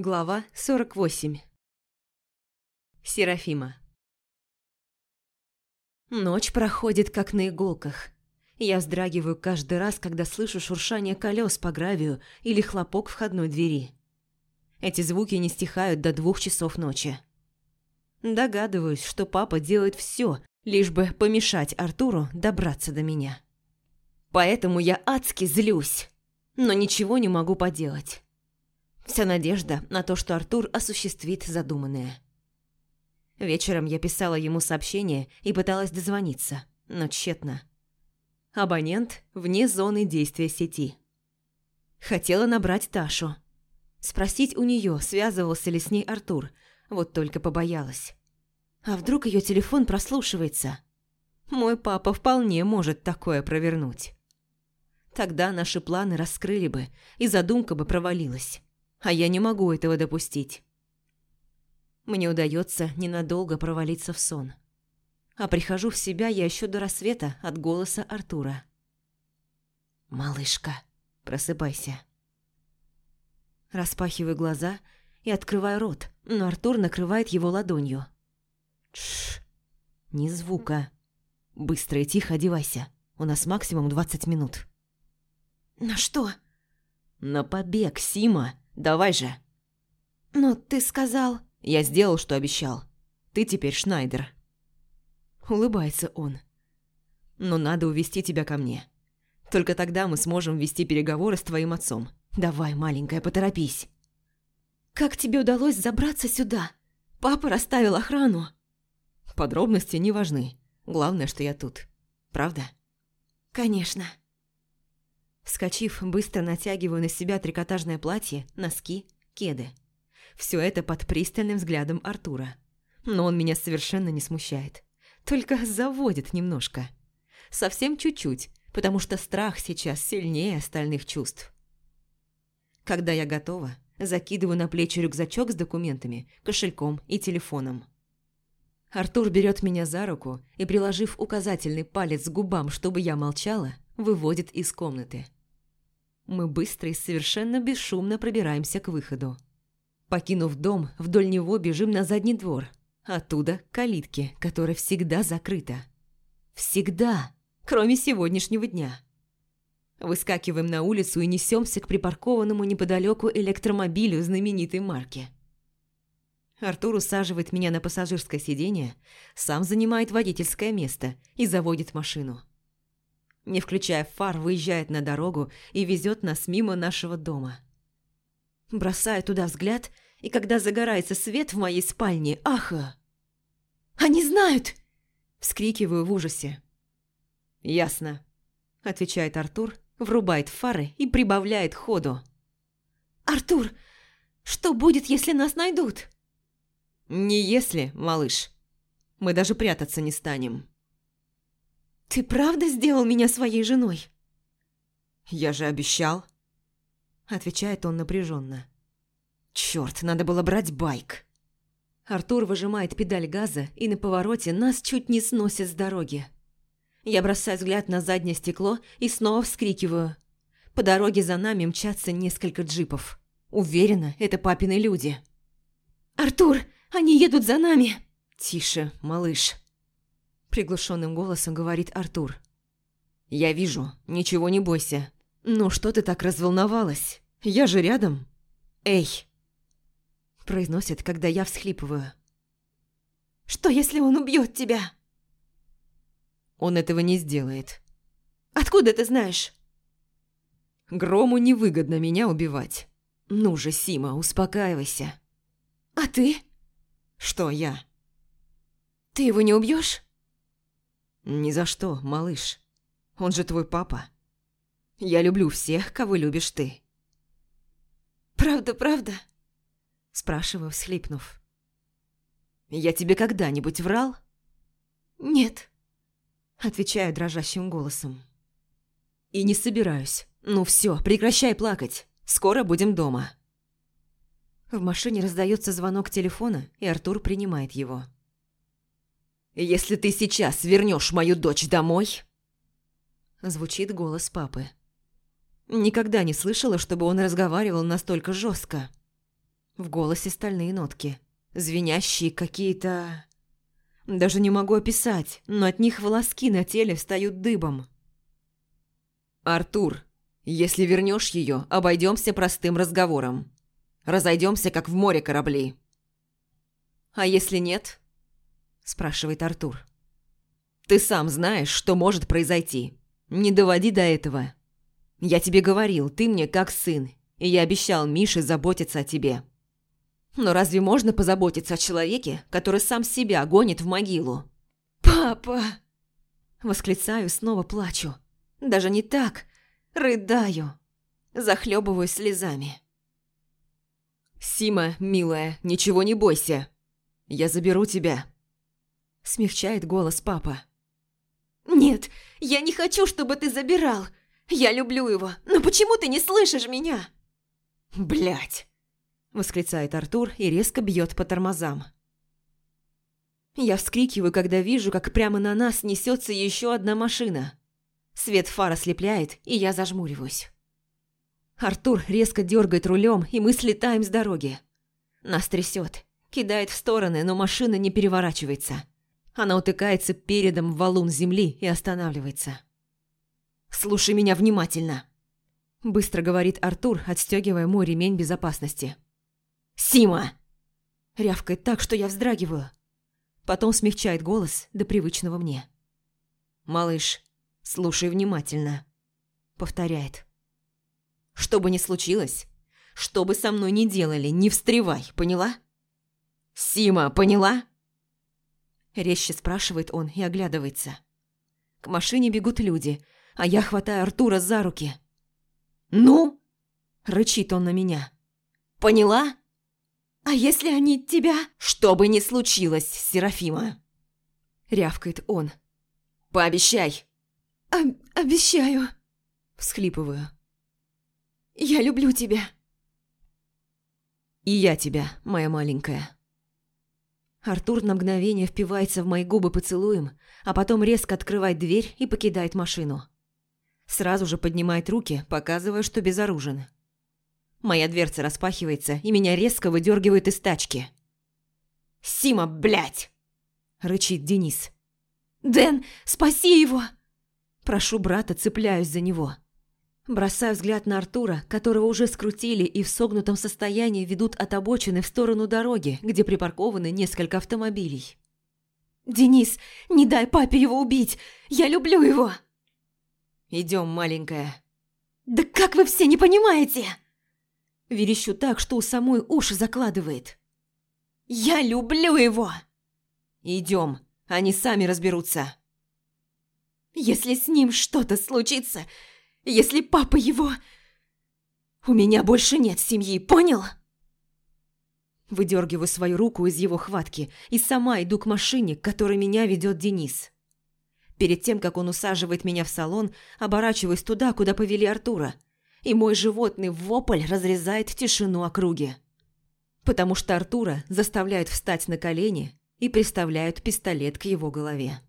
Глава 48 Серафима Ночь проходит как на иголках. Я вздрагиваю каждый раз, когда слышу шуршание колес по гравию или хлопок входной двери. Эти звуки не стихают до двух часов ночи. Догадываюсь, что папа делает все, лишь бы помешать Артуру добраться до меня. Поэтому я адски злюсь, но ничего не могу поделать. Вся надежда на то, что Артур осуществит задуманное. Вечером я писала ему сообщение и пыталась дозвониться, но тщетно. Абонент вне зоны действия сети. Хотела набрать Ташу. Спросить у нее, связывался ли с ней Артур, вот только побоялась. А вдруг ее телефон прослушивается? Мой папа вполне может такое провернуть. Тогда наши планы раскрыли бы, и задумка бы провалилась а я не могу этого допустить. Мне удается ненадолго провалиться в сон. А прихожу в себя я еще до рассвета от голоса Артура. «Малышка, просыпайся». Распахиваю глаза и открываю рот, но Артур накрывает его ладонью. Тш, ни звука. Быстро и тихо одевайся. У нас максимум 20 минут. «На что?» «На побег, Сима. Давай же». «Но ты сказал...» «Я сделал, что обещал. Ты теперь Шнайдер». Улыбается он. «Но надо увести тебя ко мне. Только тогда мы сможем вести переговоры с твоим отцом. Давай, маленькая, поторопись». «Как тебе удалось забраться сюда? Папа расставил охрану». Подробности не важны. Главное, что я тут. Правда? «Конечно». Вскочив, быстро натягиваю на себя трикотажное платье, носки, кеды. Все это под пристальным взглядом Артура. Но он меня совершенно не смущает. Только заводит немножко. Совсем чуть-чуть, потому что страх сейчас сильнее остальных чувств. Когда я готова, закидываю на плечи рюкзачок с документами, кошельком и телефоном. Артур берет меня за руку и, приложив указательный палец к губам, чтобы я молчала, выводит из комнаты. Мы быстро и совершенно бесшумно пробираемся к выходу. Покинув дом, вдоль него бежим на задний двор. Оттуда к калитке, которая всегда закрыта. Всегда, кроме сегодняшнего дня. Выскакиваем на улицу и несемся к припаркованному неподалеку электромобилю знаменитой марки. Артур усаживает меня на пассажирское сиденье, сам занимает водительское место и заводит машину не включая фар, выезжает на дорогу и везет нас мимо нашего дома. Бросаю туда взгляд, и когда загорается свет в моей спальне, аха! «Они знают!» – вскрикиваю в ужасе. «Ясно», – отвечает Артур, врубает фары и прибавляет ходу. «Артур, что будет, если нас найдут?» «Не если, малыш. Мы даже прятаться не станем». «Ты правда сделал меня своей женой?» «Я же обещал», — отвечает он напряженно. «Чёрт, надо было брать байк». Артур выжимает педаль газа, и на повороте нас чуть не сносит с дороги. Я бросаю взгляд на заднее стекло и снова вскрикиваю. По дороге за нами мчатся несколько джипов. Уверена, это папины люди. «Артур, они едут за нами!» «Тише, малыш», Приглушенным голосом говорит Артур. «Я вижу, ничего не бойся. Ну что ты так разволновалась? Я же рядом. Эй!» Произносит, когда я всхлипываю. «Что, если он убьет тебя?» Он этого не сделает. «Откуда ты знаешь?» Грому невыгодно меня убивать. Ну же, Сима, успокаивайся. «А ты?» «Что я?» «Ты его не убьешь? «Ни за что, малыш. Он же твой папа. Я люблю всех, кого любишь ты». «Правда, правда?» Спрашиваю, всхлипнув. «Я тебе когда-нибудь врал?» «Нет», отвечаю дрожащим голосом. «И не собираюсь. Ну все, прекращай плакать. Скоро будем дома». В машине раздается звонок телефона, и Артур принимает его. «Если ты сейчас вернешь мою дочь домой...» Звучит голос папы. Никогда не слышала, чтобы он разговаривал настолько жестко. В голосе стальные нотки, звенящие какие-то... Даже не могу описать, но от них волоски на теле встают дыбом. «Артур, если вернешь ее, обойдемся простым разговором. Разойдемся, как в море корабли». «А если нет?» – спрашивает Артур. «Ты сам знаешь, что может произойти. Не доводи до этого. Я тебе говорил, ты мне как сын, и я обещал Мише заботиться о тебе. Но разве можно позаботиться о человеке, который сам себя гонит в могилу? «Папа!» Восклицаю, снова плачу. Даже не так. Рыдаю. Захлебываюсь слезами. «Сима, милая, ничего не бойся. Я заберу тебя», – смягчает голос папа. «Нет, я не хочу, чтобы ты забирал. Я люблю его, но почему ты не слышишь меня?» Блять! восклицает Артур и резко бьет по тормозам. Я вскрикиваю, когда вижу, как прямо на нас несется еще одна машина. Свет фар ослепляет, и я зажмуриваюсь. Артур резко дергает рулем, и мы слетаем с дороги. Нас трясет, кидает в стороны, но машина не переворачивается. Она утыкается передом в валун земли и останавливается. «Слушай меня внимательно», – быстро говорит Артур, отстегивая мой ремень безопасности. «Сима!» – рявкает так, что я вздрагиваю. Потом смягчает голос до привычного мне. «Малыш, слушай внимательно», – повторяет. «Что бы ни случилось, что бы со мной ни делали, не встревай, поняла?» «Сима, поняла?» Резче спрашивает он и оглядывается. К машине бегут люди, а я хватаю Артура за руки. «Ну?» – рычит он на меня. «Поняла?» «А если они тебя...» «Что бы ни случилось, Серафима!» – рявкает он. «Пообещай!» Об «Обещаю!» – всхлипываю. «Я люблю тебя!» «И я тебя, моя маленькая!» Артур на мгновение впивается в мои губы поцелуем, а потом резко открывает дверь и покидает машину. Сразу же поднимает руки, показывая, что безоружен. Моя дверца распахивается, и меня резко выдергивают из тачки. «Сима, блядь!» – рычит Денис. «Дэн, спаси его!» Прошу брата, цепляюсь за него. Бросаю взгляд на Артура, которого уже скрутили и в согнутом состоянии ведут от обочины в сторону дороги, где припаркованы несколько автомобилей. «Денис, не дай папе его убить! Я люблю его!» «Идем, маленькая». «Да как вы все не понимаете?» Верещу так, что у самой уши закладывает. «Я люблю его!» «Идем, они сами разберутся». «Если с ним что-то случится, если папа его... У меня больше нет семьи, понял?» Выдергиваю свою руку из его хватки и сама иду к машине, к которой меня ведет Денис. Перед тем, как он усаживает меня в салон, оборачиваюсь туда, куда повели Артура, и мой животный вопль разрезает тишину округи. Потому что Артура заставляют встать на колени и приставляют пистолет к его голове.